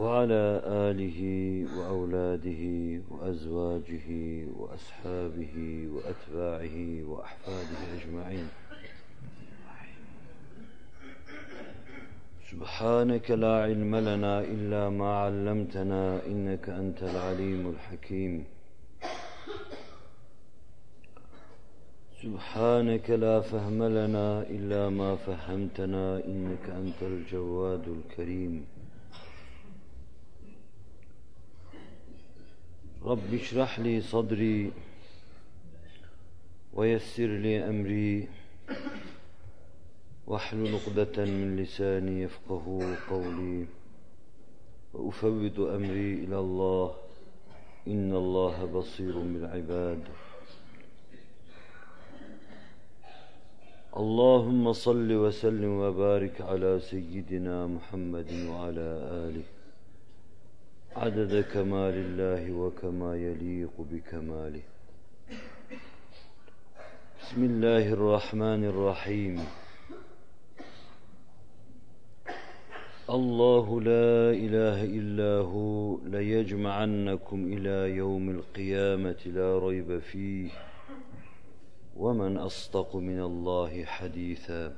وعلى آله وأولاده وأزواجه وأصحابه وأتباعه وأحفاده أجمعين. سبحانك لا علم لنا إلا ما علمتنا إنك أنت العليم الحكيم. سبحانك لا فهم لنا إلا ما فهمتنا إنك أنت الجواد الكريم. رب اشرح لي صدري ويسر لي أمري. واحلل عقدة من لساني يفقه قولي. وأفوض أمري إلى الله. إن الله بصير بالعباد. اللهم صل وسلم وبارك على سيدنا محمد وعلى آله. عدد كمال الله وكما يليق بكماله. بسم الله الرحمن الرحيم. الله لا إله إلا هو ليجمعنكم إلى يوم القيامة لا ريب فيه. ومن أصدق من الله حديثا.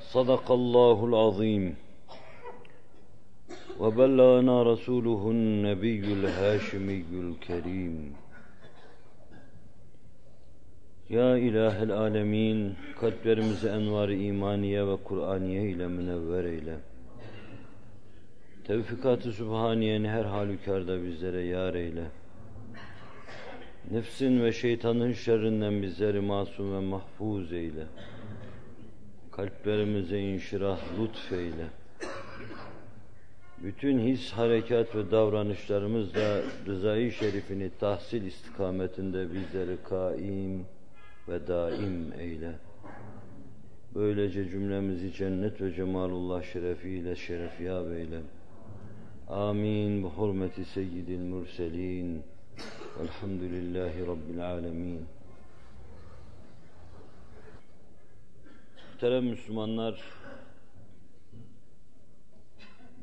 صدق الله العظيم. وبلغنا رسوله النبي الهاشمي الكريم Ya İlahel Alemin, kalplerimizi envar-ı imaniye ve Kur'aniye ile münevver eyle. Tevfikat-ı Sübhaniye'ni her halükarda bizlere yar eyle. Nefsin ve şeytanın şerrinden bizleri masum ve mahfuz eyle. Kalplerimize inşirah lütfeyle. bütün his, harekat ve davranışlarımızla rızayı şerifini tahsil istikametinde bizleri kaim, ve daim eyle. Böylece cümlemizi cennet ve cemalullah şerefiyle şerefiyab eyle. Amin. Bu hurmeti seyyidil murselin. Velhamdülillahi Rabbil alemin. Muhterem Müslümanlar,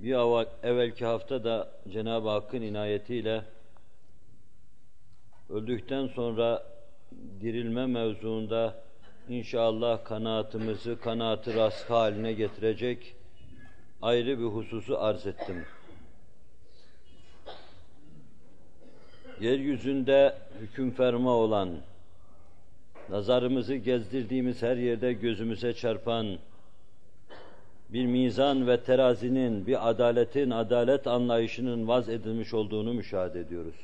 bir evvelki hafta da Cenab-ı Hakk'ın inayetiyle öldükten sonra dirilme mevzuunda inşallah kanaatımızı kanaatı rast haline getirecek ayrı bir hususu arz ettim. Yeryüzünde hüküm ferma olan, nazarımızı gezdirdiğimiz her yerde gözümüze çarpan bir mizan ve terazinin, bir adaletin, adalet anlayışının vaz edilmiş olduğunu müşahede ediyoruz.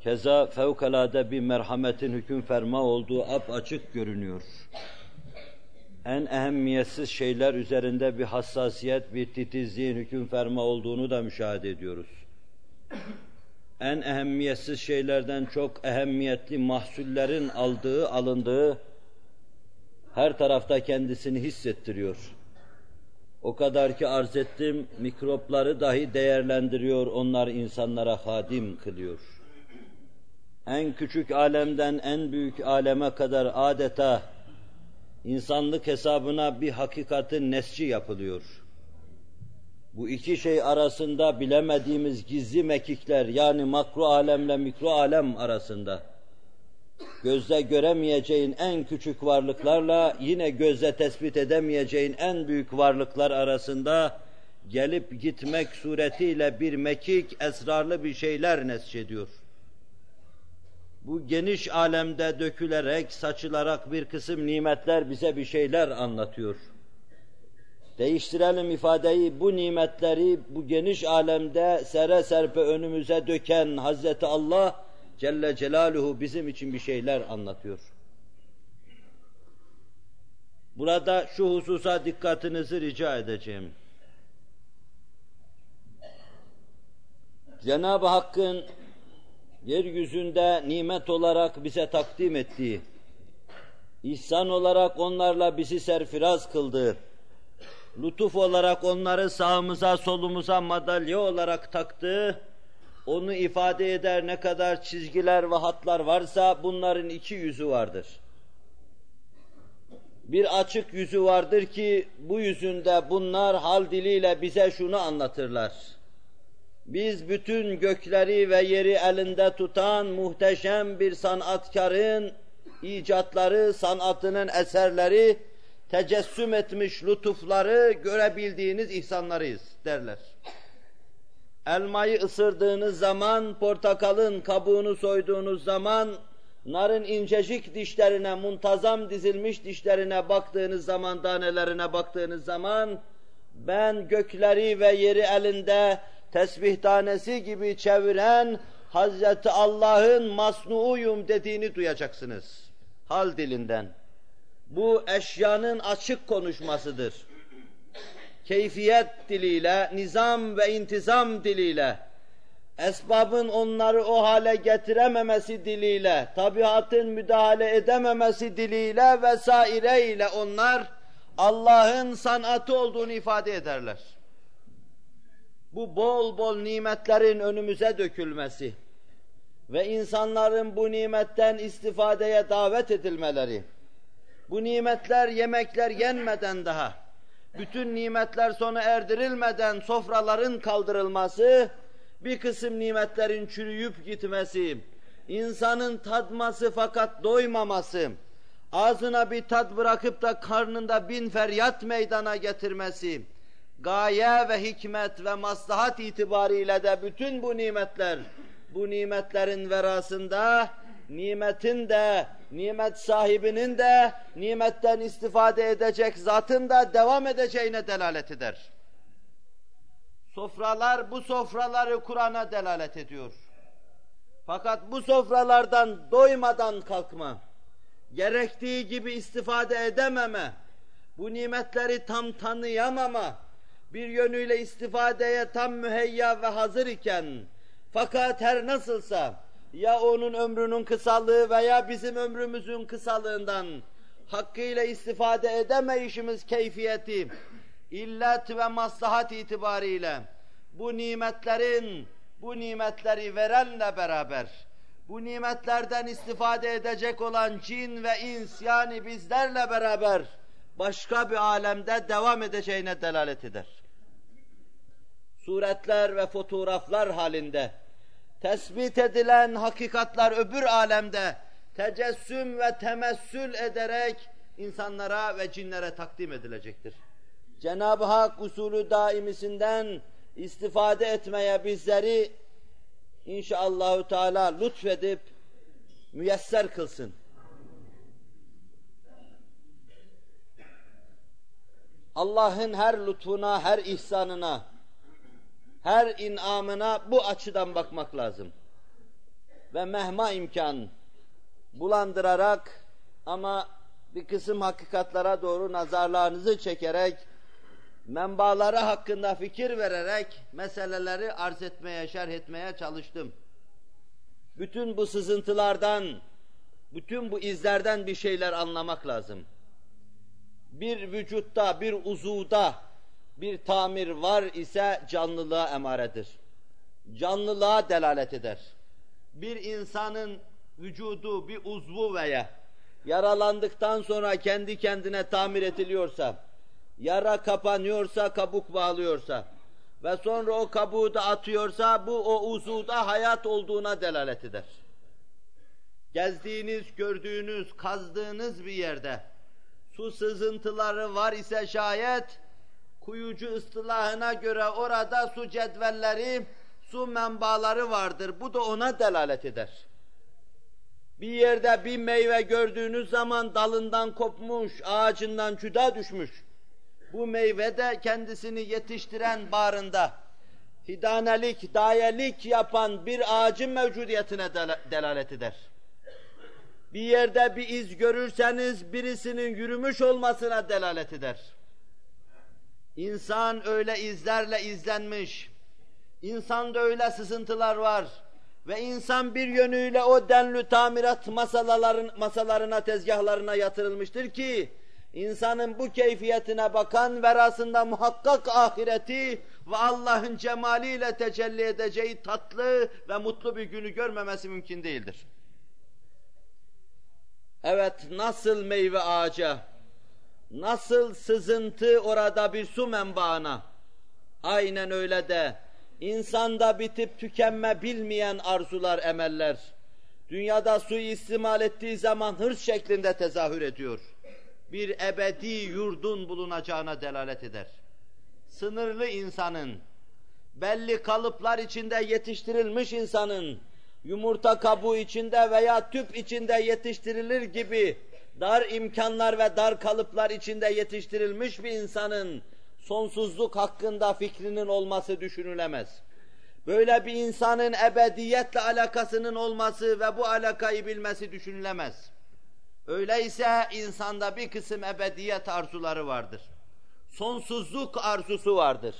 Keza fevkalade bir merhametin hüküm ferma olduğu ap açık görünüyor. En ehemmiyetsiz şeyler üzerinde bir hassasiyet, bir titizliğin hüküm ferma olduğunu da müşahede ediyoruz. En ehemmiyetsiz şeylerden çok ehemmiyetli mahsullerin aldığı, alındığı her tarafta kendisini hissettiriyor. O kadar ki arz ettim, mikropları dahi değerlendiriyor, onlar insanlara hadim kılıyor en küçük alemden en büyük aleme kadar adeta insanlık hesabına bir hakikatin nesci yapılıyor. Bu iki şey arasında bilemediğimiz gizli mekikler yani makro alemle mikro alem arasında gözle göremeyeceğin en küçük varlıklarla yine gözle tespit edemeyeceğin en büyük varlıklar arasında gelip gitmek suretiyle bir mekik, esrarlı bir şeyler nesçediyor bu geniş alemde dökülerek, saçılarak bir kısım nimetler bize bir şeyler anlatıyor. Değiştirelim ifadeyi, bu nimetleri bu geniş alemde sere serpe önümüze döken Hazreti Allah Celle Celaluhu bizim için bir şeyler anlatıyor. Burada şu hususa dikkatinizi rica edeceğim. Cenab-ı Hakk'ın yeryüzünde nimet olarak bize takdim ettiği, ihsan olarak onlarla bizi serfiraz kıldığı, lütuf olarak onları sağımıza solumuza madalya olarak taktığı, onu ifade eder ne kadar çizgiler ve hatlar varsa bunların iki yüzü vardır. Bir açık yüzü vardır ki bu yüzünde bunlar hal diliyle bize şunu anlatırlar. Biz bütün gökleri ve yeri elinde tutan muhteşem bir sanatkarın icatları, sanatının eserleri, tecessüm etmiş lütufları görebildiğiniz ihsanlarıyız derler. Elmayı ısırdığınız zaman, portakalın kabuğunu soyduğunuz zaman, narın incecik dişlerine, muntazam dizilmiş dişlerine baktığınız zaman, tanelerine baktığınız zaman, ben gökleri ve yeri elinde tesbih tanesi gibi çeviren Hazreti Allah'ın masnuuyum dediğini duyacaksınız. Hal dilinden. Bu eşyanın açık konuşmasıdır. Keyfiyet diliyle, nizam ve intizam diliyle, esbabın onları o hale getirememesi diliyle, tabiatın müdahale edememesi diliyle vesaireyle onlar Allah'ın sanatı olduğunu ifade ederler. Bu bol bol nimetlerin önümüze dökülmesi ve insanların bu nimetten istifadeye davet edilmeleri, bu nimetler yemekler yenmeden daha, bütün nimetler sona erdirilmeden sofraların kaldırılması, bir kısım nimetlerin çürüyüp gitmesi, insanın tadması fakat doymaması, ağzına bir tat bırakıp da karnında bin feryat meydana getirmesi, gaye ve hikmet ve maslahat itibariyle de bütün bu nimetler, bu nimetlerin verasında, nimetin de, nimet sahibinin de, nimetten istifade edecek zatın da devam edeceğine delalet eder. Sofralar bu sofraları Kur'an'a delalet ediyor. Fakat bu sofralardan doymadan kalkma, gerektiği gibi istifade edememe, bu nimetleri tam tanıyamama, bir yönüyle istifadeye tam müheyya ve hazır iken, fakat her nasılsa, ya onun ömrünün kısalığı veya bizim ömrümüzün kısalığından hakkıyla istifade edemeyişimiz keyfiyeti, illet ve maslahat itibariyle bu nimetlerin, bu nimetleri verenle beraber, bu nimetlerden istifade edecek olan cin ve ins yani bizlerle beraber başka bir alemde devam edeceğine delalet eder. Suretler ve fotoğraflar halinde tespit edilen hakikatlar öbür alemde tecessüm ve temessül ederek insanlara ve cinlere takdim edilecektir. Cenab-ı Hak usulü daimisinden istifade etmeye bizleri inşallahü teala lütfedip müyesser kılsın. Allah'ın her lütfuna, her ihsanına, her inamına bu açıdan bakmak lazım. Ve mehma imkan bulandırarak ama bir kısım hakikatlara doğru nazarlarınızı çekerek menbaları hakkında fikir vererek meseleleri arz etmeye, şerh etmeye çalıştım. Bütün bu sızıntılardan, bütün bu izlerden bir şeyler anlamak lazım. Bir vücutta, bir uzuda bir tamir var ise canlılığa emaredir. Canlılığa delalet eder. Bir insanın vücudu, bir uzvu veya yaralandıktan sonra kendi kendine tamir ediliyorsa, yara kapanıyorsa, kabuk bağlıyorsa ve sonra o kabuğu da atıyorsa bu o uzuvda hayat olduğuna delalet eder. Gezdiğiniz, gördüğünüz, kazdığınız bir yerde su sızıntıları var ise şayet kuyucu ıstılahına göre orada su cetvelleri, su menbaları vardır. Bu da ona delalet eder. Bir yerde bir meyve gördüğünüz zaman dalından kopmuş, ağacından cüda düşmüş. Bu meyve de kendisini yetiştiren bağrında hidanelik, dayelik yapan bir ağacın mevcudiyetine delalet eder. Bir yerde bir iz görürseniz birisinin yürümüş olmasına delalet eder. İnsan öyle izlerle izlenmiş, İnsanda öyle sızıntılar var. Ve insan bir yönüyle o denli tamirat masaların, masalarına, tezgahlarına yatırılmıştır ki, insanın bu keyfiyetine bakan verasında muhakkak ahireti ve Allah'ın cemaliyle tecelli edeceği tatlı ve mutlu bir günü görmemesi mümkün değildir. Evet, nasıl meyve ağaca, nasıl sızıntı orada bir su menbaına, aynen öyle de insanda bitip tükenme bilmeyen arzular, emeller, dünyada suyu istimal ettiği zaman hırs şeklinde tezahür ediyor. Bir ebedi yurdun bulunacağına delalet eder. Sınırlı insanın, belli kalıplar içinde yetiştirilmiş insanın, yumurta kabuğu içinde veya tüp içinde yetiştirilir gibi dar imkanlar ve dar kalıplar içinde yetiştirilmiş bir insanın sonsuzluk hakkında fikrinin olması düşünülemez. Böyle bir insanın ebediyetle alakasının olması ve bu alakayı bilmesi düşünülemez. Öyleyse insanda bir kısım ebediyet arzuları vardır. Sonsuzluk arzusu vardır.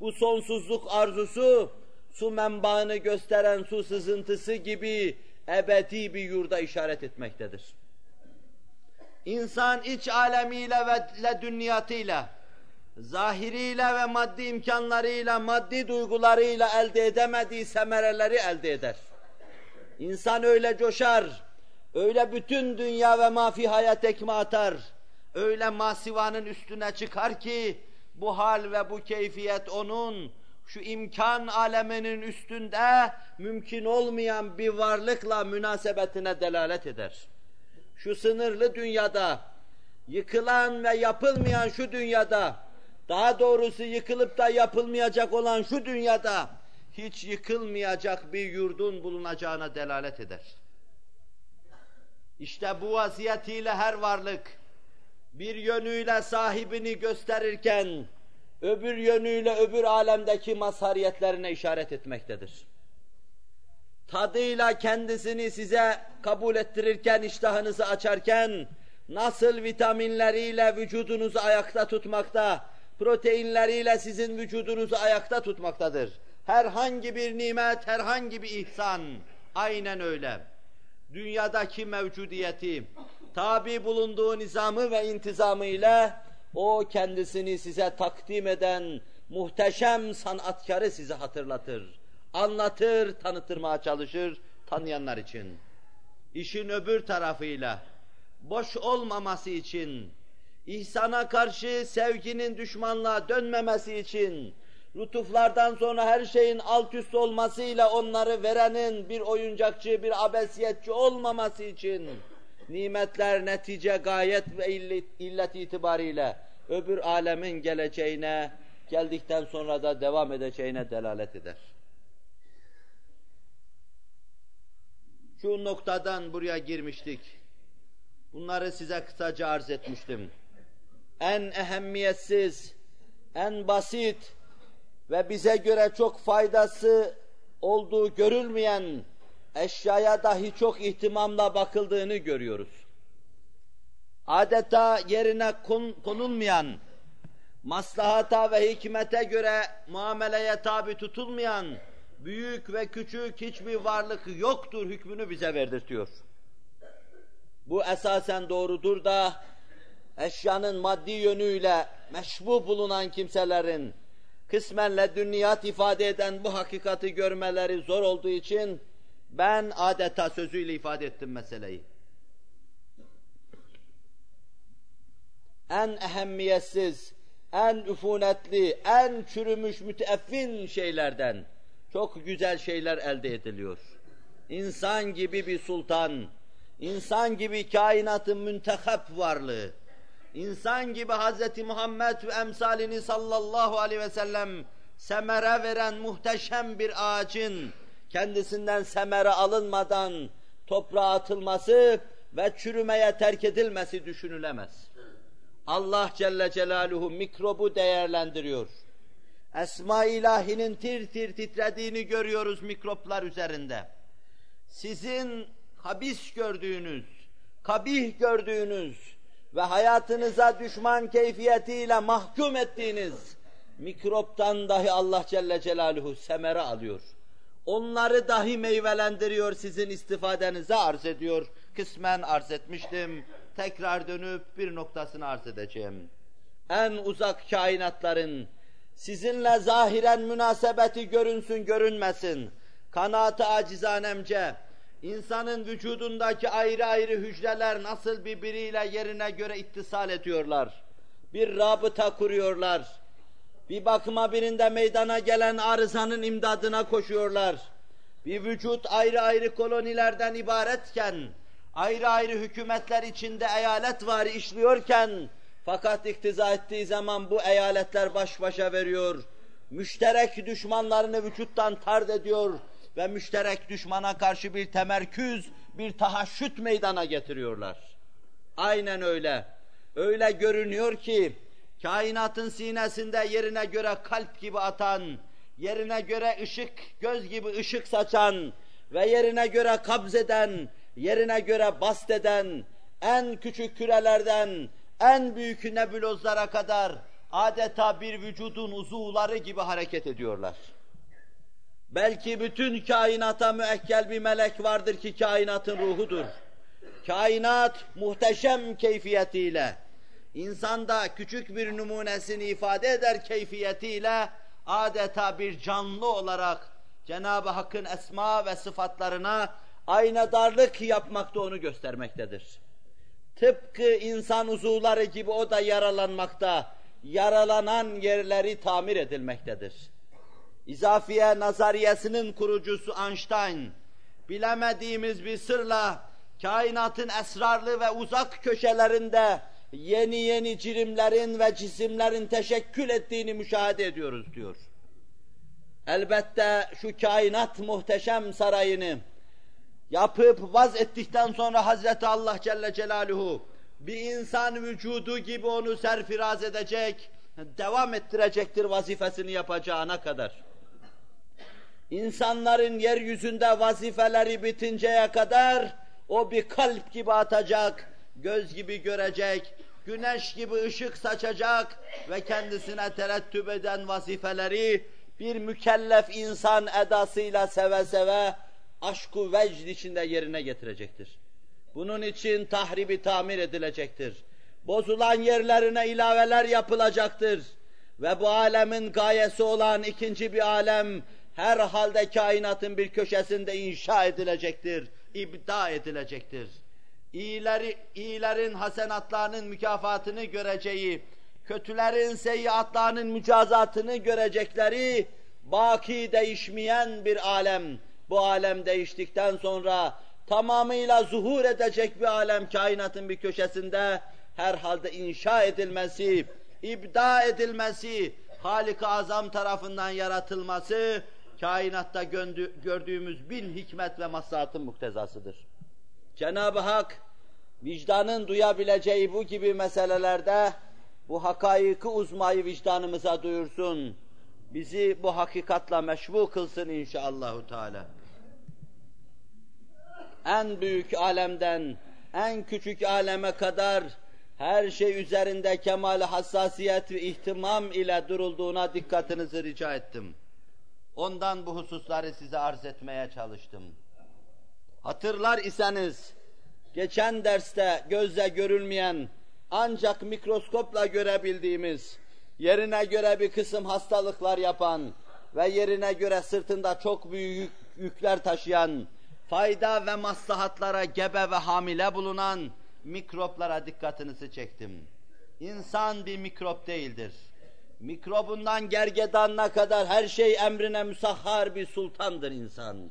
Bu sonsuzluk arzusu su menbaını gösteren su sızıntısı gibi ebedi bir yurda işaret etmektedir. İnsan iç alemiyle ve ledünniyatıyla, zahiriyle ve maddi imkanlarıyla, maddi duygularıyla elde edemediği semereleri elde eder. İnsan öyle coşar, öyle bütün dünya ve mafi hayat ekme atar, öyle masivanın üstüne çıkar ki, bu hal ve bu keyfiyet onun, şu imkan aleminin üstünde mümkün olmayan bir varlıkla münasebetine delalet eder. Şu sınırlı dünyada, yıkılan ve yapılmayan şu dünyada, daha doğrusu yıkılıp da yapılmayacak olan şu dünyada, hiç yıkılmayacak bir yurdun bulunacağına delalet eder. İşte bu vaziyetiyle her varlık, bir yönüyle sahibini gösterirken, öbür yönüyle öbür alemdeki mazhariyetlerine işaret etmektedir. Tadıyla kendisini size kabul ettirirken, iştahınızı açarken, nasıl vitaminleriyle vücudunuzu ayakta tutmakta, proteinleriyle sizin vücudunuzu ayakta tutmaktadır. Herhangi bir nimet, herhangi bir ihsan, aynen öyle. Dünyadaki mevcudiyeti, tabi bulunduğu nizamı ve intizamı ile o kendisini size takdim eden muhteşem sanatkarı size hatırlatır. Anlatır, tanıtırmaya çalışır tanıyanlar için. İşin öbür tarafıyla boş olmaması için, ihsana karşı sevginin düşmanlığa dönmemesi için, lütuflardan sonra her şeyin alt üst olmasıyla onları verenin bir oyuncakçı, bir abesiyetçi olmaması için, nimetler netice gayet ve illet, itibariyle öbür alemin geleceğine, geldikten sonra da devam edeceğine delalet eder. Şu noktadan buraya girmiştik. Bunları size kısaca arz etmiştim. En ehemmiyetsiz, en basit ve bize göre çok faydası olduğu görülmeyen eşyaya dahi çok ihtimamla bakıldığını görüyoruz. Adeta yerine kon, konulmayan, maslahata ve hikmete göre muameleye tabi tutulmayan, büyük ve küçük hiçbir varlık yoktur hükmünü bize verdirtiyor. Bu esasen doğrudur da eşyanın maddi yönüyle meşbu bulunan kimselerin kısmen dünyat ifade eden bu hakikati görmeleri zor olduğu için ben adeta sözüyle ifade ettim meseleyi. En ehemmiyetsiz, en üfunetli, en çürümüş müteeffin şeylerden çok güzel şeyler elde ediliyor. İnsan gibi bir sultan, insan gibi kainatın müntehap varlığı, insan gibi Hz. Muhammed ve emsalini sallallahu aleyhi ve sellem semere veren muhteşem bir ağacın kendisinden semere alınmadan toprağa atılması ve çürümeye terk edilmesi düşünülemez. Allah Celle Celaluhu mikrobu değerlendiriyor. Esma ilahinin tir tir titrediğini görüyoruz mikroplar üzerinde. Sizin habis gördüğünüz, kabih gördüğünüz ve hayatınıza düşman keyfiyetiyle mahkum ettiğiniz Mikroptan dahi Allah Celle Celaluhu semere alıyor. Onları dahi meyvelendiriyor, sizin istifadenize arz ediyor. Kısmen arz etmiştim. Tekrar dönüp bir noktasını arz edeceğim. En uzak kainatların sizinle zahiren münasebeti görünsün görünmesin. Kanaat-ı acizanemce insanın vücudundaki ayrı ayrı hücreler nasıl birbiriyle yerine göre ittisal ediyorlar. Bir rabıta kuruyorlar bir bakıma birinde meydana gelen arızanın imdadına koşuyorlar. Bir vücut ayrı ayrı kolonilerden ibaretken, ayrı ayrı hükümetler içinde eyalet var işliyorken, fakat iktiza ettiği zaman bu eyaletler baş başa veriyor. Müşterek düşmanlarını vücuttan tard ediyor ve müşterek düşmana karşı bir temerküz, bir tahaşüt meydana getiriyorlar. Aynen öyle. Öyle görünüyor ki, kainatın sinesinde yerine göre kalp gibi atan, yerine göre ışık, göz gibi ışık saçan ve yerine göre kabzeden, yerine göre basteden, en küçük kürelerden en büyük nebulozlara kadar adeta bir vücudun uzuvları gibi hareket ediyorlar. Belki bütün kainata müekkel bir melek vardır ki kainatın ruhudur. Kainat muhteşem keyfiyetiyle, insanda küçük bir numunesini ifade eder keyfiyetiyle adeta bir canlı olarak Cenab-ı Hakk'ın esma ve sıfatlarına aynadarlık yapmakta onu göstermektedir. Tıpkı insan uzuvları gibi o da yaralanmakta, yaralanan yerleri tamir edilmektedir. İzafiye nazariyesinin kurucusu Einstein, bilemediğimiz bir sırla kainatın esrarlı ve uzak köşelerinde yeni yeni cirimlerin ve cisimlerin teşekkül ettiğini müşahede ediyoruz diyor. Elbette şu kainat muhteşem sarayını yapıp vaz ettikten sonra Hazreti Allah Celle Celaluhu bir insan vücudu gibi onu serfiraz edecek, devam ettirecektir vazifesini yapacağına kadar. İnsanların yeryüzünde vazifeleri bitinceye kadar o bir kalp gibi atacak, göz gibi görecek, güneş gibi ışık saçacak ve kendisine terettüp eden vazifeleri bir mükellef insan edasıyla seve seve aşku vecd içinde yerine getirecektir. Bunun için tahribi tamir edilecektir. Bozulan yerlerine ilaveler yapılacaktır. Ve bu alemin gayesi olan ikinci bir alem her halde kainatın bir köşesinde inşa edilecektir, ibda edilecektir iyileri, iyilerin hasenatlarının mükafatını göreceği, kötülerin seyyiatlarının mücazatını görecekleri, baki değişmeyen bir alem. Bu alem değiştikten sonra tamamıyla zuhur edecek bir alem kainatın bir köşesinde herhalde inşa edilmesi, ibda edilmesi, Halik-i Azam tarafından yaratılması, kainatta gördüğümüz bin hikmet ve maslahatın muktezasıdır. Cenab-ı Hak vicdanın duyabileceği bu gibi meselelerde bu hakaiki uzmayı vicdanımıza duyursun. Bizi bu hakikatla meşbu kılsın inşallahü teala. En büyük alemden en küçük aleme kadar her şey üzerinde kemal hassasiyet ve ihtimam ile durulduğuna dikkatinizi rica ettim. Ondan bu hususları size arz etmeye çalıştım. Hatırlar iseniz, geçen derste gözle görülmeyen, ancak mikroskopla görebildiğimiz, yerine göre bir kısım hastalıklar yapan ve yerine göre sırtında çok büyük yükler taşıyan, fayda ve maslahatlara gebe ve hamile bulunan mikroplara dikkatinizi çektim. İnsan bir mikrop değildir. Mikrobundan gergedanına kadar her şey emrine müsahhar bir sultandır insan.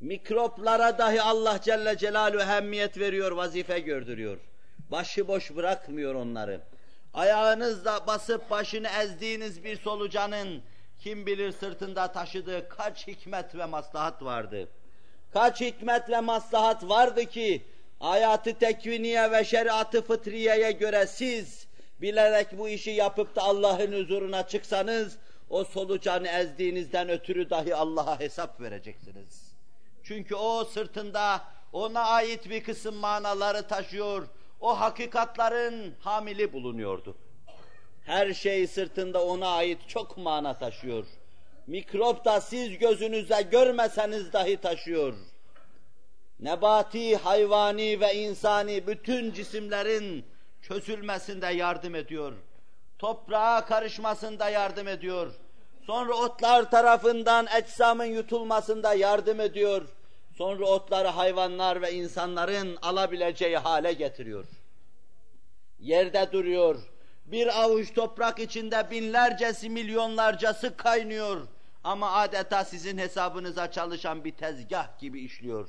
Mikroplara dahi Allah Celle Celaluhu ehemmiyet veriyor, vazife gördürüyor. Başıboş bırakmıyor onları. Ayağınızla basıp başını ezdiğiniz bir solucanın kim bilir sırtında taşıdığı kaç hikmet ve maslahat vardı. Kaç hikmet ve maslahat vardı ki hayatı tekviniye ve şeriatı fıtriyeye göre siz bilerek bu işi yapıp da Allah'ın huzuruna çıksanız o solucanı ezdiğinizden ötürü dahi Allah'a hesap vereceksiniz. Çünkü o sırtında ona ait bir kısım manaları taşıyor. O hakikatların hamili bulunuyordu. Her şey sırtında ona ait çok mana taşıyor. Mikrop da siz gözünüzle görmeseniz dahi taşıyor. Nebati, hayvani ve insani bütün cisimlerin çözülmesinde yardım ediyor. Toprağa karışmasında yardım ediyor. Sonra otlar tarafından ecsamın yutulmasında yardım ediyor. Sonra otları hayvanlar ve insanların alabileceği hale getiriyor. Yerde duruyor. Bir avuç toprak içinde binlercesi, milyonlarcası kaynıyor. Ama adeta sizin hesabınıza çalışan bir tezgah gibi işliyor.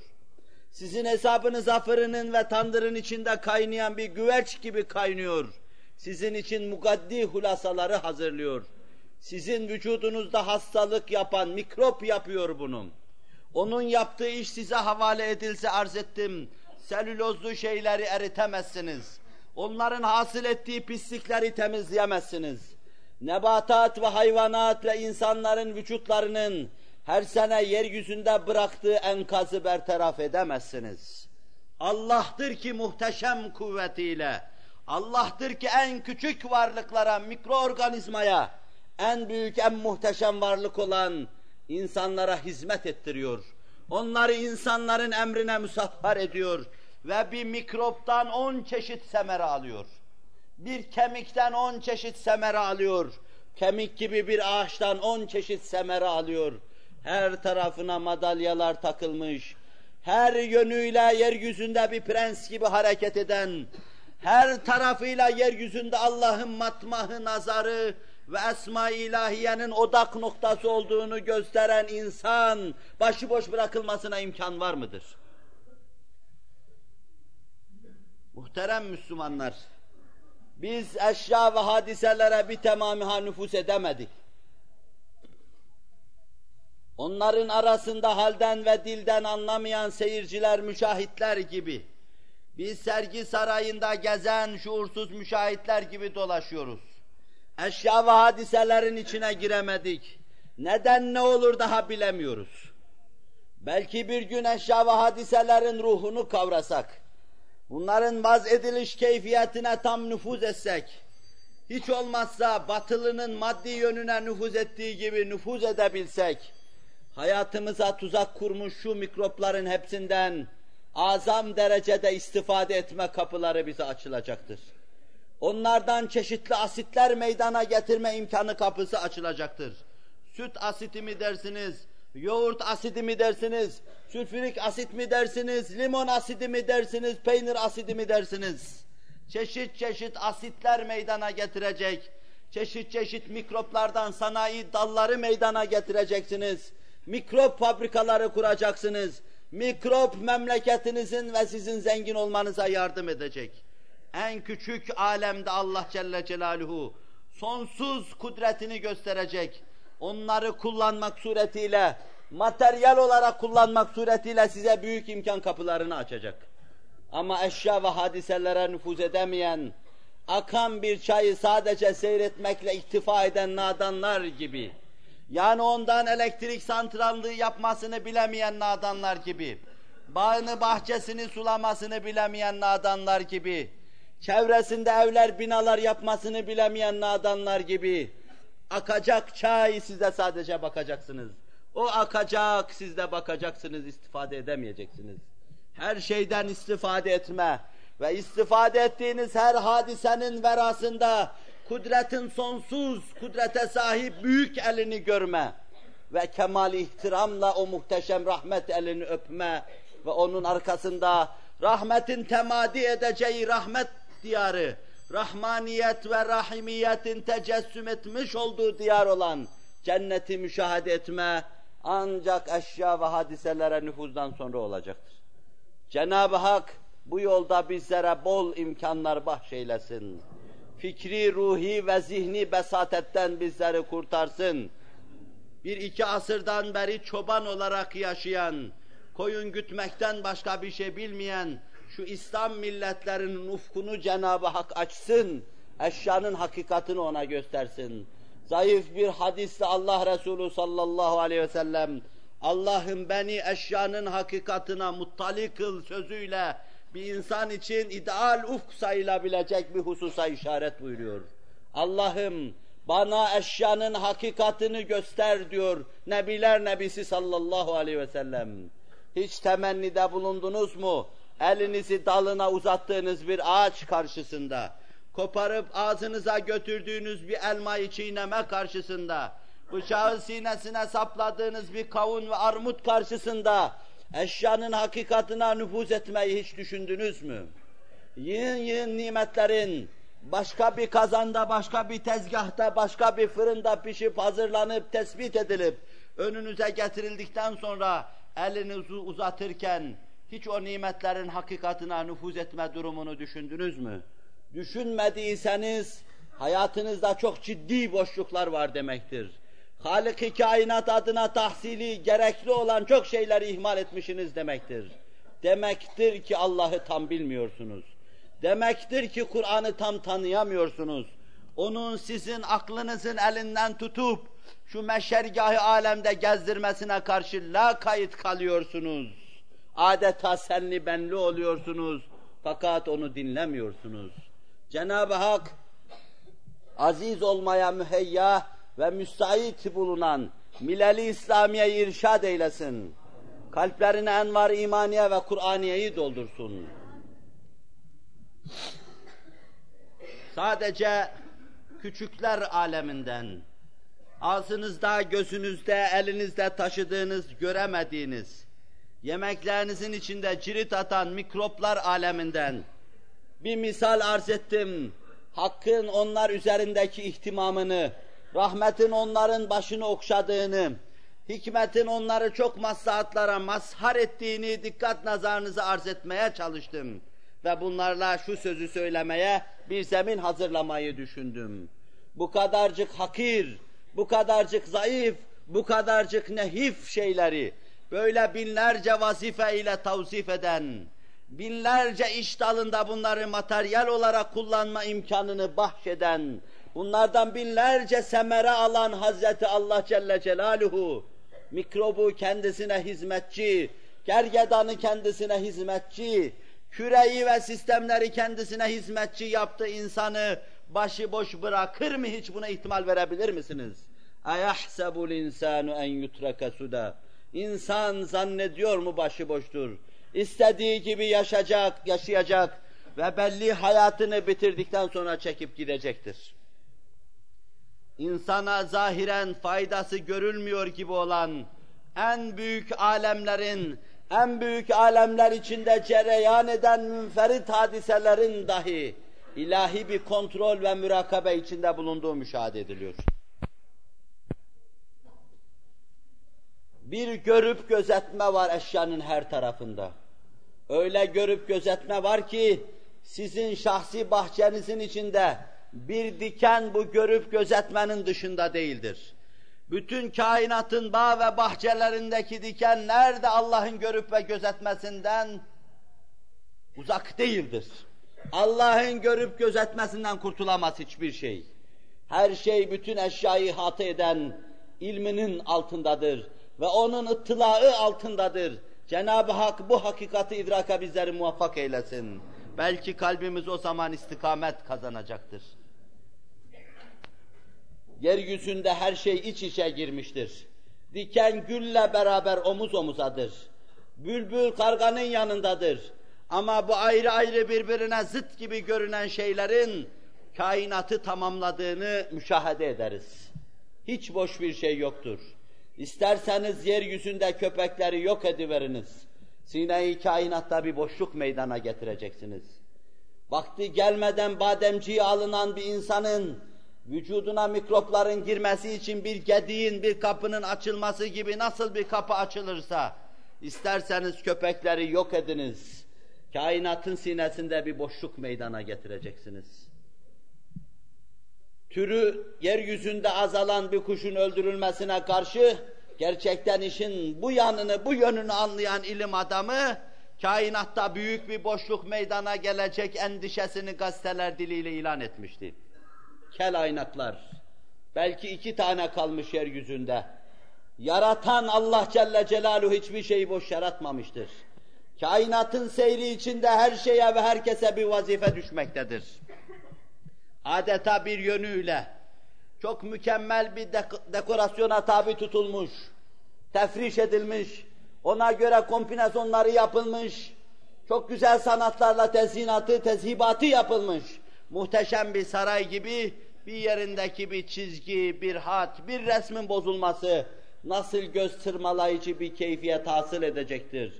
Sizin hesabınıza fırının ve tandırın içinde kaynayan bir güveç gibi kaynıyor. Sizin için mukaddi hulasaları hazırlıyor. Sizin vücudunuzda hastalık yapan, mikrop yapıyor bunun. Onun yaptığı iş size havale edilse arz ettim. Selülozlu şeyleri eritemezsiniz. Onların hasıl ettiği pislikleri temizleyemezsiniz. Nebatat ve hayvanat ve insanların vücutlarının her sene yeryüzünde bıraktığı enkazı bertaraf edemezsiniz. Allah'tır ki muhteşem kuvvetiyle, Allah'tır ki en küçük varlıklara, mikroorganizmaya, en büyük, en muhteşem varlık olan insanlara hizmet ettiriyor. Onları insanların emrine musahhar ediyor ve bir mikroptan on çeşit semere alıyor. Bir kemikten on çeşit semere alıyor. Kemik gibi bir ağaçtan on çeşit semere alıyor. Her tarafına madalyalar takılmış. Her yönüyle yeryüzünde bir prens gibi hareket eden, her tarafıyla yeryüzünde Allah'ın matmahı, nazarı ve esma ilahiyenin odak noktası olduğunu gösteren insan başıboş bırakılmasına imkan var mıdır? Muhterem Müslümanlar, biz eşya ve hadiselere bir tamamiha nüfus edemedik. Onların arasında halden ve dilden anlamayan seyirciler, müşahitler gibi, biz sergi sarayında gezen şuursuz müşahitler gibi dolaşıyoruz. Eşya ve hadiselerin içine giremedik. Neden ne olur daha bilemiyoruz. Belki bir gün eşya ve hadiselerin ruhunu kavrasak, bunların vaz ediliş keyfiyetine tam nüfuz etsek, hiç olmazsa batılının maddi yönüne nüfuz ettiği gibi nüfuz edebilsek, hayatımıza tuzak kurmuş şu mikropların hepsinden azam derecede istifade etme kapıları bize açılacaktır. Onlardan çeşitli asitler meydana getirme imkanı kapısı açılacaktır. Süt asiti mi dersiniz, yoğurt asidi mi dersiniz, sülfürik asit mi dersiniz, limon asidi mi dersiniz, peynir asidi mi dersiniz? Çeşit çeşit asitler meydana getirecek, çeşit çeşit mikroplardan sanayi dalları meydana getireceksiniz. Mikrop fabrikaları kuracaksınız. Mikrop memleketinizin ve sizin zengin olmanıza yardım edecek. En küçük alemde Allah Celle Celaluhu sonsuz kudretini gösterecek. Onları kullanmak suretiyle, materyal olarak kullanmak suretiyle size büyük imkan kapılarını açacak. Ama eşya ve hadiselere nüfuz edemeyen, akan bir çayı sadece seyretmekle iktifa eden nadanlar gibi, yani ondan elektrik santrallığı yapmasını bilemeyen nadanlar gibi, bağını bahçesini sulamasını bilemeyen nadanlar gibi, çevresinde evler binalar yapmasını bilemeyen nadanlar gibi, akacak çay size sadece bakacaksınız. O akacak, siz de bakacaksınız, istifade edemeyeceksiniz. Her şeyden istifade etme ve istifade ettiğiniz her hadisenin verasında kudretin sonsuz kudrete sahip büyük elini görme ve kemal ihtiramla o muhteşem rahmet elini öpme ve onun arkasında rahmetin temadi edeceği rahmet diyarı, rahmaniyet ve rahimiyetin tecessüm etmiş olduğu diyar olan cenneti müşahede etme ancak eşya ve hadiselere nüfuzdan sonra olacaktır. Cenab-ı Hak bu yolda bizlere bol imkanlar bahşeylesin fikri, ruhi ve zihni besatetten bizleri kurtarsın. Bir iki asırdan beri çoban olarak yaşayan, koyun gütmekten başka bir şey bilmeyen şu İslam milletlerinin ufkunu Cenab-ı Hak açsın, eşyanın hakikatini ona göstersin. Zayıf bir hadiste Allah Resulü sallallahu aleyhi ve sellem Allah'ım beni eşyanın hakikatına muttali kıl sözüyle bir insan için ideal ufk sayılabilecek bir hususa işaret buyuruyor. Allah'ım bana eşyanın hakikatini göster diyor Nebiler Nebisi sallallahu aleyhi ve sellem. Hiç temennide bulundunuz mu? Elinizi dalına uzattığınız bir ağaç karşısında, koparıp ağzınıza götürdüğünüz bir elmayı çiğneme karşısında, bıçağı sinesine sapladığınız bir kavun ve armut karşısında, eşyanın hakikatına nüfuz etmeyi hiç düşündünüz mü? Yığın yığın nimetlerin, başka bir kazanda, başka bir tezgahta, başka bir fırında pişip hazırlanıp tespit edilip önünüze getirildikten sonra elinizi uzatırken hiç o nimetlerin hakikatına nüfuz etme durumunu düşündünüz mü? Düşünmediyseniz hayatınızda çok ciddi boşluklar var demektir. Halik-i kainat adına tahsili gerekli olan çok şeyleri ihmal etmişsiniz demektir. Demektir ki Allah'ı tam bilmiyorsunuz. Demektir ki Kur'an'ı tam tanıyamıyorsunuz. Onun sizin aklınızın elinden tutup şu meşergahı alemde gezdirmesine karşı la kayıt kalıyorsunuz. Adeta senli benli oluyorsunuz. Fakat onu dinlemiyorsunuz. Cenab-ı Hak aziz olmaya müheyya ve müsait bulunan mileli İslamiye irşad eylesin. Kalplerine envar imaniye ve Kur'aniyeyi doldursun. Sadece küçükler aleminden, ağzınızda, gözünüzde, elinizde taşıdığınız, göremediğiniz, yemeklerinizin içinde cirit atan mikroplar aleminden bir misal arz ettim. Hakkın onlar üzerindeki ihtimamını, rahmetin onların başını okşadığını, hikmetin onları çok maslahatlara mazhar ettiğini dikkat nazarınıza arz etmeye çalıştım. Ve bunlarla şu sözü söylemeye bir zemin hazırlamayı düşündüm. Bu kadarcık hakir, bu kadarcık zayıf, bu kadarcık nehif şeyleri böyle binlerce vazife ile tavsif eden, binlerce iş dalında bunları materyal olarak kullanma imkanını bahşeden, bunlardan binlerce semere alan Hazreti Allah Celle Celaluhu, mikrobu kendisine hizmetçi, gergedanı kendisine hizmetçi, küreyi ve sistemleri kendisine hizmetçi yaptı insanı başıboş bırakır mı hiç buna ihtimal verebilir misiniz? اَيَحْسَبُ الْاِنْسَانُ اَنْ يُتْرَكَ سُدَى İnsan zannediyor mu başıboştur? İstediği gibi yaşayacak, yaşayacak ve belli hayatını bitirdikten sonra çekip gidecektir. İnsana zahiren faydası görülmüyor gibi olan en büyük alemlerin, en büyük alemler içinde cereyan eden münferit hadiselerin dahi ilahi bir kontrol ve mürakabe içinde bulunduğu müşahede ediliyor. Bir görüp gözetme var eşyanın her tarafında. Öyle görüp gözetme var ki sizin şahsi bahçenizin içinde bir diken bu görüp gözetmenin dışında değildir. Bütün kainatın bağ ve bahçelerindeki dikenler de Allah'ın görüp ve gözetmesinden uzak değildir. Allah'ın görüp gözetmesinden kurtulamaz hiçbir şey. Her şey bütün eşyayı hatı eden ilminin altındadır ve onun ıttılağı altındadır. Cenab-ı Hak bu hakikati idraka bizleri muvaffak eylesin. Belki kalbimiz o zaman istikamet kazanacaktır. Yeryüzünde her şey iç içe girmiştir. Diken gülle beraber omuz omuzadır. Bülbül karganın yanındadır. Ama bu ayrı ayrı birbirine zıt gibi görünen şeylerin kainatı tamamladığını müşahede ederiz. Hiç boş bir şey yoktur. İsterseniz yeryüzünde köpekleri yok ediveriniz. Sine-i kainatta bir boşluk meydana getireceksiniz. Vakti gelmeden bademciye alınan bir insanın vücuduna mikropların girmesi için bir gediğin, bir kapının açılması gibi nasıl bir kapı açılırsa, isterseniz köpekleri yok ediniz. Kainatın sinesinde bir boşluk meydana getireceksiniz. Türü yeryüzünde azalan bir kuşun öldürülmesine karşı gerçekten işin bu yanını, bu yönünü anlayan ilim adamı kainatta büyük bir boşluk meydana gelecek endişesini gazeteler diliyle ilan etmişti. Kel aynaklar, belki iki tane kalmış yeryüzünde. Yaratan Allah Celle Celaluhu hiçbir şeyi boş yaratmamıştır. Kainatın seyri içinde her şeye ve herkese bir vazife düşmektedir. Adeta bir yönüyle çok mükemmel bir dek- dekorasyona tabi tutulmuş, tefriş edilmiş, ona göre kombinasyonları yapılmış, çok güzel sanatlarla tezyinatı, tezhibatı yapılmış, muhteşem bir saray gibi bir yerindeki bir çizgi, bir hat, bir resmin bozulması nasıl göz tırmalayıcı bir keyfiyet hasıl edecektir.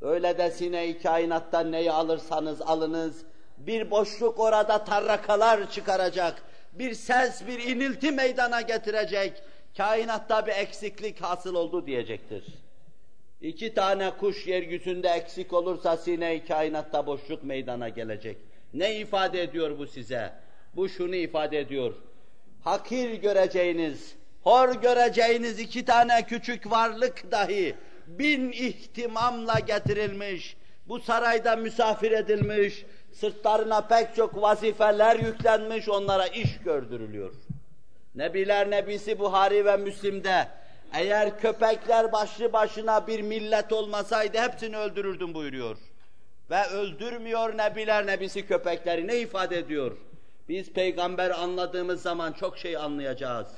Öyle de sine-i kainattan neyi alırsanız alınız, bir boşluk orada tarrakalar çıkaracak, bir ses, bir inilti meydana getirecek, kainatta bir eksiklik hasıl oldu diyecektir. İki tane kuş yeryüzünde eksik olursa sine-i kainatta boşluk meydana gelecek. Ne ifade ediyor bu size? Bu şunu ifade ediyor. Hakir göreceğiniz, hor göreceğiniz iki tane küçük varlık dahi bin ihtimamla getirilmiş, bu sarayda misafir edilmiş, sırtlarına pek çok vazifeler yüklenmiş, onlara iş gördürülüyor. Nebiler Nebisi Buhari ve Müslim'de eğer köpekler başlı başına bir millet olmasaydı hepsini öldürürdüm buyuruyor. Ve öldürmüyor Nebiler Nebisi köpekleri ne ifade ediyor? Biz peygamber anladığımız zaman çok şey anlayacağız.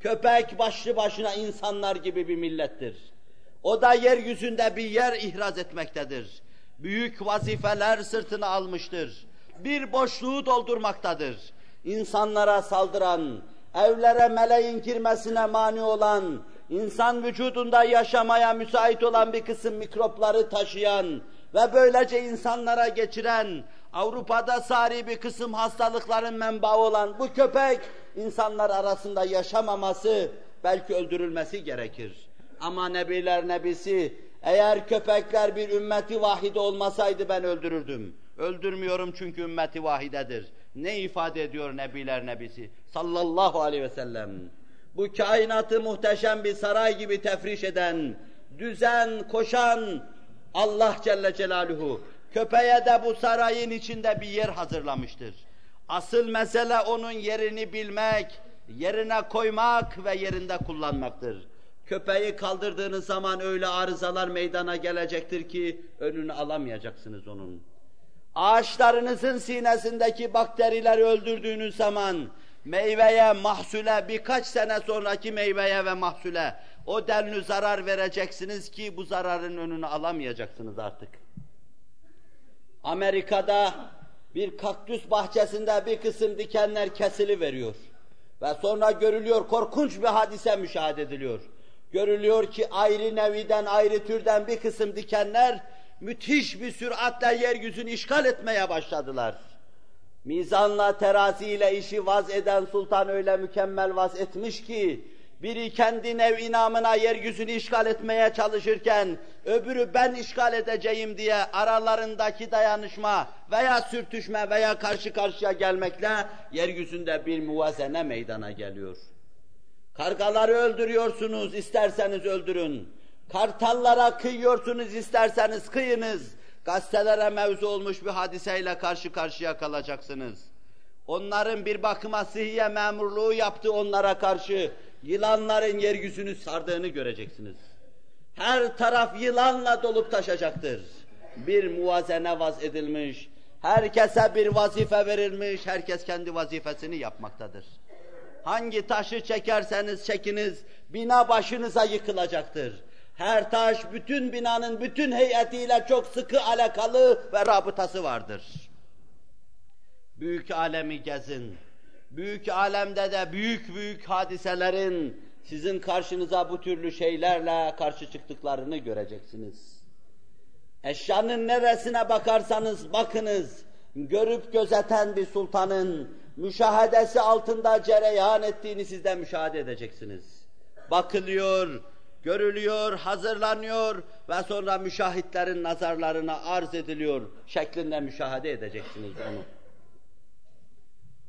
Köpek başlı başına insanlar gibi bir millettir. O da yeryüzünde bir yer ihraz etmektedir. Büyük vazifeler sırtına almıştır. Bir boşluğu doldurmaktadır. İnsanlara saldıran, evlere meleğin girmesine mani olan, insan vücudunda yaşamaya müsait olan bir kısım mikropları taşıyan ve böylece insanlara geçiren, Avrupa'da sari bir kısım hastalıkların menbaı olan bu köpek, insanlar arasında yaşamaması, belki öldürülmesi gerekir. Ama Nebiler Nebisi, eğer köpekler bir ümmeti vahide olmasaydı ben öldürürdüm. Öldürmüyorum çünkü ümmeti vahidedir. Ne ifade ediyor Nebiler Nebisi? Sallallahu aleyhi ve sellem. Bu kainatı muhteşem bir saray gibi tefriş eden, düzen koşan Allah Celle Celaluhu, köpeğe de bu sarayın içinde bir yer hazırlamıştır. Asıl mesele onun yerini bilmek, yerine koymak ve yerinde kullanmaktır. Köpeği kaldırdığınız zaman öyle arızalar meydana gelecektir ki önünü alamayacaksınız onun. Ağaçlarınızın sinesindeki bakterileri öldürdüğünüz zaman meyveye, mahsule, birkaç sene sonraki meyveye ve mahsule o denli zarar vereceksiniz ki bu zararın önünü alamayacaksınız artık. Amerika'da bir kaktüs bahçesinde bir kısım dikenler kesili veriyor. Ve sonra görülüyor korkunç bir hadise müşahede ediliyor. Görülüyor ki ayrı neviden, ayrı türden bir kısım dikenler müthiş bir süratle yeryüzünü işgal etmeye başladılar. Mizanla, teraziyle işi vaz eden sultan öyle mükemmel vaz etmiş ki, biri kendi nev inamına yeryüzünü işgal etmeye çalışırken, öbürü ben işgal edeceğim diye aralarındaki dayanışma veya sürtüşme veya karşı karşıya gelmekle yeryüzünde bir muvazene meydana geliyor. Kargaları öldürüyorsunuz, isterseniz öldürün. Kartallara kıyıyorsunuz, isterseniz kıyınız. Gazetelere mevzu olmuş bir hadiseyle karşı karşıya kalacaksınız. Onların bir bakıma sıhhiye memurluğu yaptı onlara karşı yılanların yeryüzünü sardığını göreceksiniz. Her taraf yılanla dolup taşacaktır. Bir muvazene vaz edilmiş, herkese bir vazife verilmiş, herkes kendi vazifesini yapmaktadır. Hangi taşı çekerseniz çekiniz, bina başınıza yıkılacaktır. Her taş bütün binanın bütün heyetiyle çok sıkı alakalı ve rabıtası vardır. Büyük alemi gezin. Büyük alemde de büyük büyük hadiselerin sizin karşınıza bu türlü şeylerle karşı çıktıklarını göreceksiniz. Eşyanın neresine bakarsanız bakınız, görüp gözeten bir sultanın müşahedesi altında cereyan ettiğini siz de müşahede edeceksiniz. Bakılıyor, görülüyor, hazırlanıyor ve sonra müşahitlerin nazarlarına arz ediliyor şeklinde müşahede edeceksiniz onu.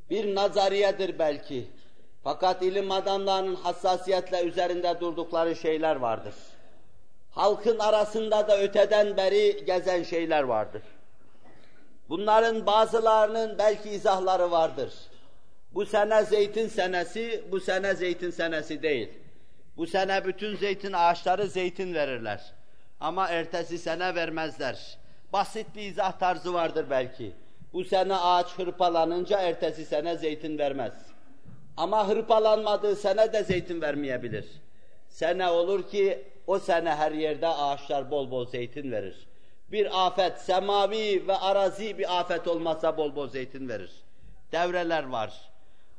Bir nazariyedir belki. Fakat ilim adamlarının hassasiyetle üzerinde durdukları şeyler vardır. Halkın arasında da öteden beri gezen şeyler vardır. Bunların bazılarının belki izahları vardır. Bu sene zeytin senesi, bu sene zeytin senesi değil. Bu sene bütün zeytin ağaçları zeytin verirler. Ama ertesi sene vermezler. Basit bir izah tarzı vardır belki. Bu sene ağaç hırpalanınca ertesi sene zeytin vermez. Ama hırpalanmadığı sene de zeytin vermeyebilir. Sene olur ki o sene her yerde ağaçlar bol bol zeytin verir. Bir afet, semavi ve arazi bir afet olmazsa bol bol zeytin verir. Devreler var.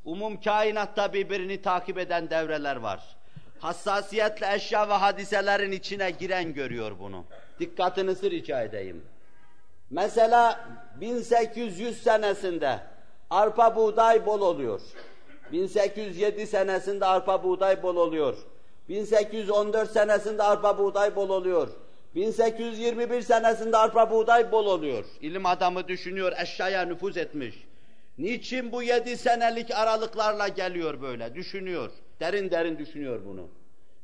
Umum kainatta birbirini takip eden devreler var. Hassasiyetle eşya ve hadiselerin içine giren görüyor bunu. Dikkatinizi rica edeyim. Mesela 1800 senesinde arpa buğday bol oluyor. 1807 senesinde arpa buğday bol oluyor. 1814 senesinde arpa buğday bol oluyor. 1821 senesinde arpa buğday bol oluyor. İlim adamı düşünüyor, eşyaya nüfuz etmiş. Niçin bu yedi senelik aralıklarla geliyor böyle? Düşünüyor. Derin derin düşünüyor bunu.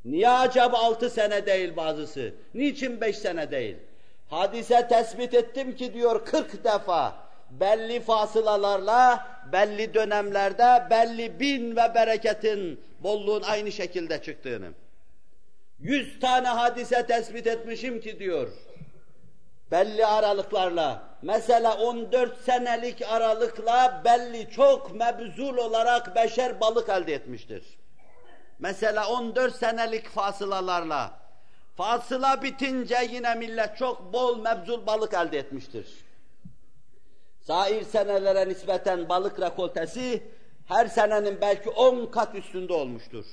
Niye acaba altı sene değil bazısı? Niçin beş sene değil? Hadise tespit ettim ki diyor kırk defa belli fasılalarla, belli dönemlerde belli bin ve bereketin, bolluğun aynı şekilde çıktığını. Yüz tane hadise tespit etmişim ki diyor, belli aralıklarla, mesela 14 senelik aralıkla belli çok mebzul olarak beşer balık elde etmiştir. Mesela 14 senelik fasılalarla, fasıla bitince yine millet çok bol mebzul balık elde etmiştir. Sair senelere nispeten balık rekoltesi her senenin belki 10 kat üstünde olmuştur.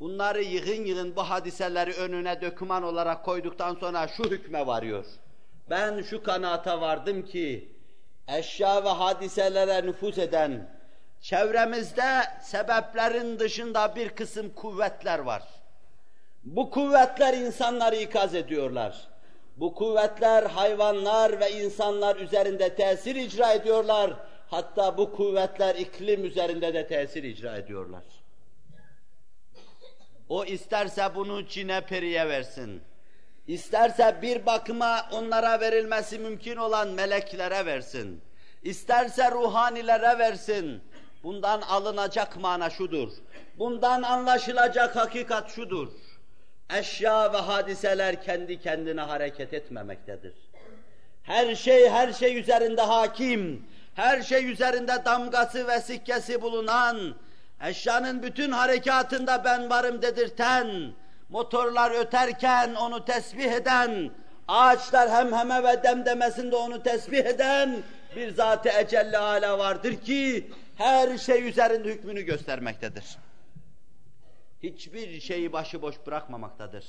Bunları yığın yığın bu hadiseleri önüne döküman olarak koyduktan sonra şu hükme varıyor. Ben şu kanaata vardım ki eşya ve hadiselere nüfuz eden çevremizde sebeplerin dışında bir kısım kuvvetler var. Bu kuvvetler insanları ikaz ediyorlar. Bu kuvvetler hayvanlar ve insanlar üzerinde tesir icra ediyorlar. Hatta bu kuvvetler iklim üzerinde de tesir icra ediyorlar. O isterse bunu Çin'e periye versin. İsterse bir bakıma onlara verilmesi mümkün olan meleklere versin. İsterse ruhanilere versin. Bundan alınacak mana şudur. Bundan anlaşılacak hakikat şudur. Eşya ve hadiseler kendi kendine hareket etmemektedir. Her şey her şey üzerinde hakim, her şey üzerinde damgası ve sikkesi bulunan, eşyanın bütün harekatında ben varım dedirten, motorlar öterken onu tesbih eden, ağaçlar hemheme ve demdemesinde onu tesbih eden bir zat-ı ecelle ala vardır ki her şey üzerinde hükmünü göstermektedir. Hiçbir şeyi başıboş bırakmamaktadır.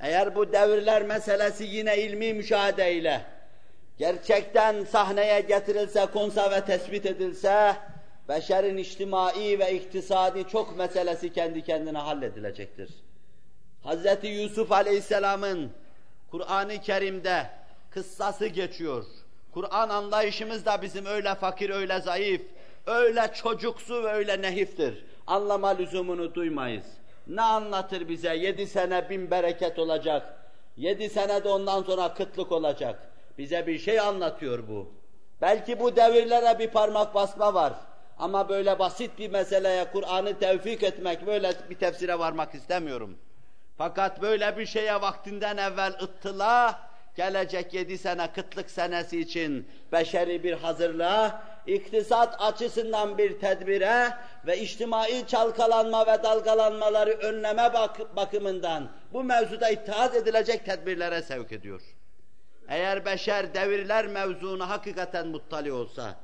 Eğer bu devirler meselesi yine ilmi müşahede gerçekten sahneye getirilse, konsa ve tespit edilse, beşerin içtimai ve iktisadi çok meselesi kendi kendine halledilecektir. Hz. Yusuf Aleyhisselam'ın Kur'an-ı Kerim'de kıssası geçiyor. Kur'an anlayışımız da bizim öyle fakir, öyle zayıf, öyle çocuksu ve öyle nehiftir. Anlama lüzumunu duymayız. Ne anlatır bize? Yedi sene bin bereket olacak. Yedi sene de ondan sonra kıtlık olacak. Bize bir şey anlatıyor bu. Belki bu devirlere bir parmak basma var. Ama böyle basit bir meseleye Kur'an'ı tevfik etmek, böyle bir tefsire varmak istemiyorum. Fakat böyle bir şeye vaktinden evvel ıttıla, gelecek yedi sene kıtlık senesi için beşeri bir hazırlığa, iktisat açısından bir tedbire ve içtimai çalkalanma ve dalgalanmaları önleme bak bakımından bu mevzuda ittihaz edilecek tedbirlere sevk ediyor. Eğer beşer devirler mevzuna hakikaten muttali olsa,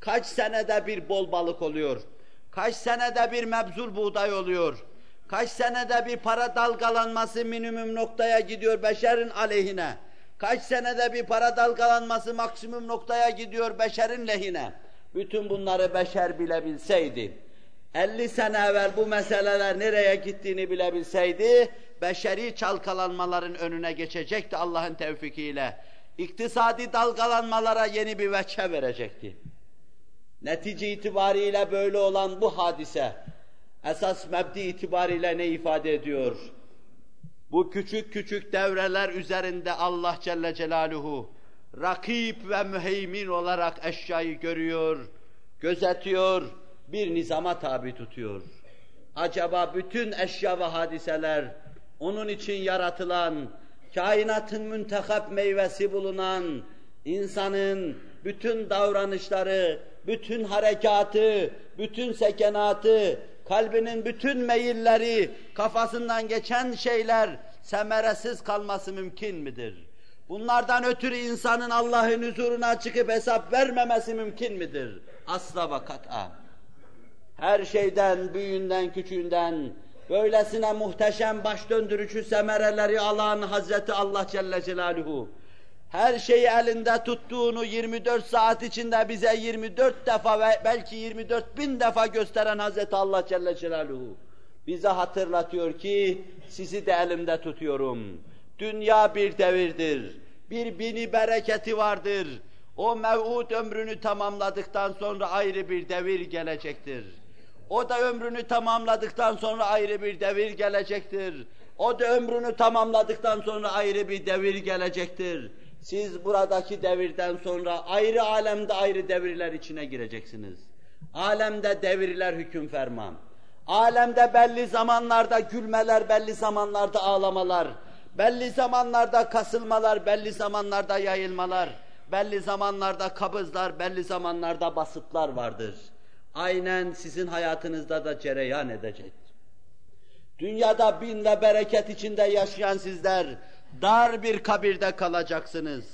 kaç senede bir bol balık oluyor, kaç senede bir mebzul buğday oluyor, kaç senede bir para dalgalanması minimum noktaya gidiyor beşerin aleyhine, kaç senede bir para dalgalanması maksimum noktaya gidiyor beşerin lehine, bütün bunları beşer bilebilseydi, 50 sene evvel bu meseleler nereye gittiğini bilebilseydi, beşeri çalkalanmaların önüne geçecekti Allah'ın tevfikiyle. İktisadi dalgalanmalara yeni bir veçe verecekti. Netice itibariyle böyle olan bu hadise, esas mebdi itibariyle ne ifade ediyor? Bu küçük küçük devreler üzerinde Allah Celle Celaluhu, rakip ve müheymin olarak eşyayı görüyor, gözetiyor, bir nizama tabi tutuyor. Acaba bütün eşya ve hadiseler onun için yaratılan, kainatın müntehap meyvesi bulunan, insanın bütün davranışları, bütün harekatı, bütün sekenatı, kalbinin bütün meyilleri, kafasından geçen şeyler semeresiz kalması mümkün midir? Bunlardan ötürü insanın Allah'ın huzuruna çıkıp hesap vermemesi mümkün midir? Asla ve kat'a. Her şeyden, büyüğünden, küçüğünden, böylesine muhteşem baş döndürücü semereleri alan Hazreti Allah Celle Celaluhu, her şeyi elinde tuttuğunu 24 saat içinde bize 24 defa ve belki 24 bin defa gösteren Hazreti Allah Celle Celaluhu, bize hatırlatıyor ki sizi de elimde tutuyorum. Dünya bir devirdir, bir bini bereketi vardır. O mev'ud ömrünü tamamladıktan sonra ayrı bir devir gelecektir. O da ömrünü tamamladıktan sonra ayrı bir devir gelecektir. O da ömrünü tamamladıktan sonra ayrı bir devir gelecektir. Siz buradaki devirden sonra ayrı alemde ayrı devirler içine gireceksiniz. Alemde devirler hüküm ferman. Alemde belli zamanlarda gülmeler, belli zamanlarda ağlamalar, belli zamanlarda kasılmalar, belli zamanlarda yayılmalar, belli zamanlarda kabızlar, belli zamanlarda basıtlar vardır. Aynen sizin hayatınızda da cereyan edecek. Dünyada bin ve bereket içinde yaşayan sizler, dar bir kabirde kalacaksınız.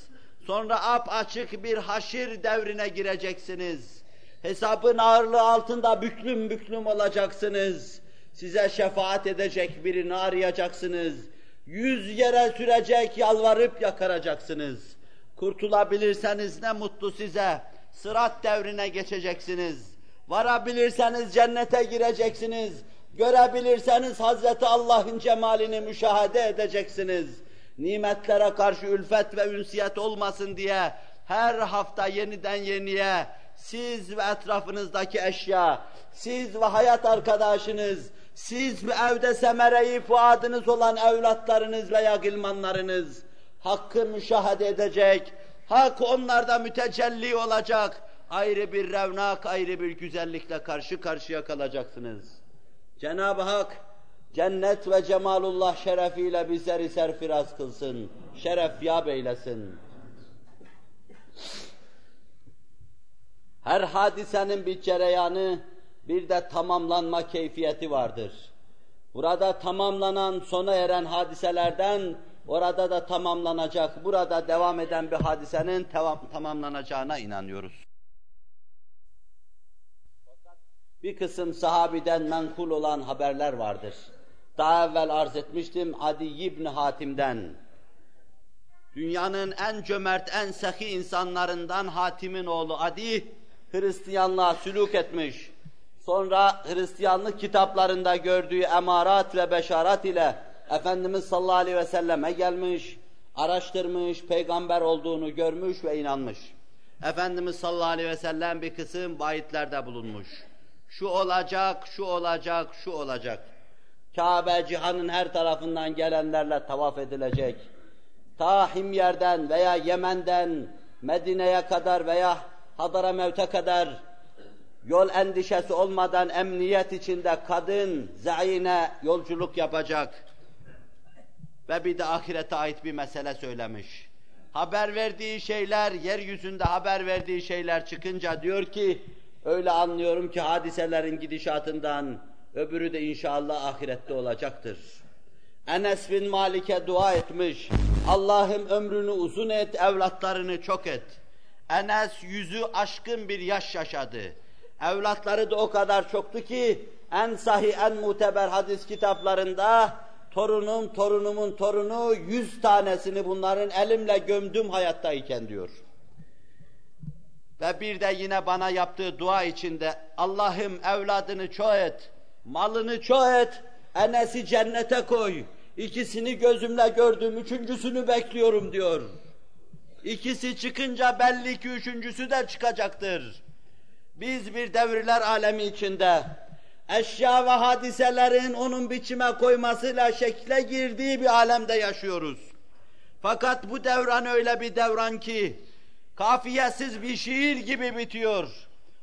Sonra ap açık bir haşir devrine gireceksiniz. Hesabın ağırlığı altında büklüm büklüm olacaksınız. Size şefaat edecek birini arayacaksınız. Yüz yere sürecek, yalvarıp yakaracaksınız. Kurtulabilirseniz ne mutlu size. Sırat devrine geçeceksiniz. Varabilirseniz cennete gireceksiniz. Görebilirseniz Hazreti Allah'ın cemalini müşahede edeceksiniz. Nimetlere karşı ülfet ve ünsiyet olmasın diye her hafta yeniden yeniye siz ve etrafınızdaki eşya, siz ve hayat arkadaşınız, siz ve evde semereyi fuadınız olan evlatlarınız veya gılmanlarınız hakkı müşahede edecek, hak onlarda mütecelli olacak, ayrı bir revnak, ayrı bir güzellikle karşı karşıya kalacaksınız. Cenab-ı Hak cennet ve cemalullah şerefiyle bizleri serfiraz kılsın, şeref yap eylesin. Her hadisenin bir cereyanı, bir de tamamlanma keyfiyeti vardır. Burada tamamlanan, sona eren hadiselerden orada da tamamlanacak, burada devam eden bir hadisenin tamamlanacağına inanıyoruz. Bir kısım sahabiden menkul olan haberler vardır. Daha evvel arz etmiştim Adi İbni Hatim'den. Dünyanın en cömert, en sehi insanlarından Hatim'in oğlu Adi, Hristiyanlığa sülük etmiş. Sonra Hristiyanlık kitaplarında gördüğü emarat ve beşarat ile Efendimiz sallallahu aleyhi ve selleme gelmiş, araştırmış, peygamber olduğunu görmüş ve inanmış. Efendimiz sallallahu aleyhi ve sellem bir kısım vahitlerde bulunmuş. Şu olacak, şu olacak, şu olacak. Kabe cihanın her tarafından gelenlerle tavaf edilecek. Ta Himyer'den veya Yemen'den Medine'ye kadar veya Hadramevt'e kadar yol endişesi olmadan emniyet içinde kadın zayine yolculuk yapacak. Ve bir de ahirete ait bir mesele söylemiş. Haber verdiği şeyler, yeryüzünde haber verdiği şeyler çıkınca diyor ki, öyle anlıyorum ki hadiselerin gidişatından, öbürü de inşallah ahirette olacaktır. Enes bin Malik'e dua etmiş, Allah'ım ömrünü uzun et, evlatlarını çok et. Enes yüzü aşkın bir yaş yaşadı. Evlatları da o kadar çoktu ki, en sahih, en muteber hadis kitaplarında, torunum, torunumun torunu, yüz tanesini bunların elimle gömdüm hayattayken diyor. Ve bir de yine bana yaptığı dua içinde, Allah'ım evladını çoğ et, malını çoğ et, Enes'i cennete koy. İkisini gözümle gördüm, üçüncüsünü bekliyorum diyor. İkisi çıkınca belli ki üçüncüsü de çıkacaktır. Biz bir devirler alemi içinde eşya ve hadiselerin onun biçime koymasıyla şekle girdiği bir alemde yaşıyoruz. Fakat bu devran öyle bir devran ki kafiyesiz bir şiir gibi bitiyor.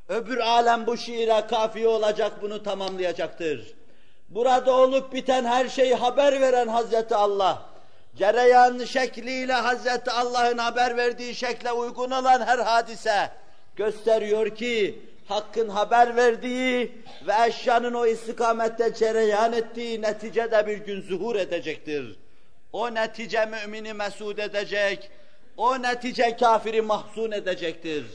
Öbür alem bu şiire kafiye olacak, bunu tamamlayacaktır. Burada olup biten her şeyi haber veren Hazreti Allah, cereyan şekliyle Hazreti Allah'ın haber verdiği şekle uygun olan her hadise gösteriyor ki Hakk'ın haber verdiği ve eşyanın o istikamette cereyan ettiği neticede bir gün zuhur edecektir. O netice mümini mesud edecek, o netice kafiri mahzun edecektir.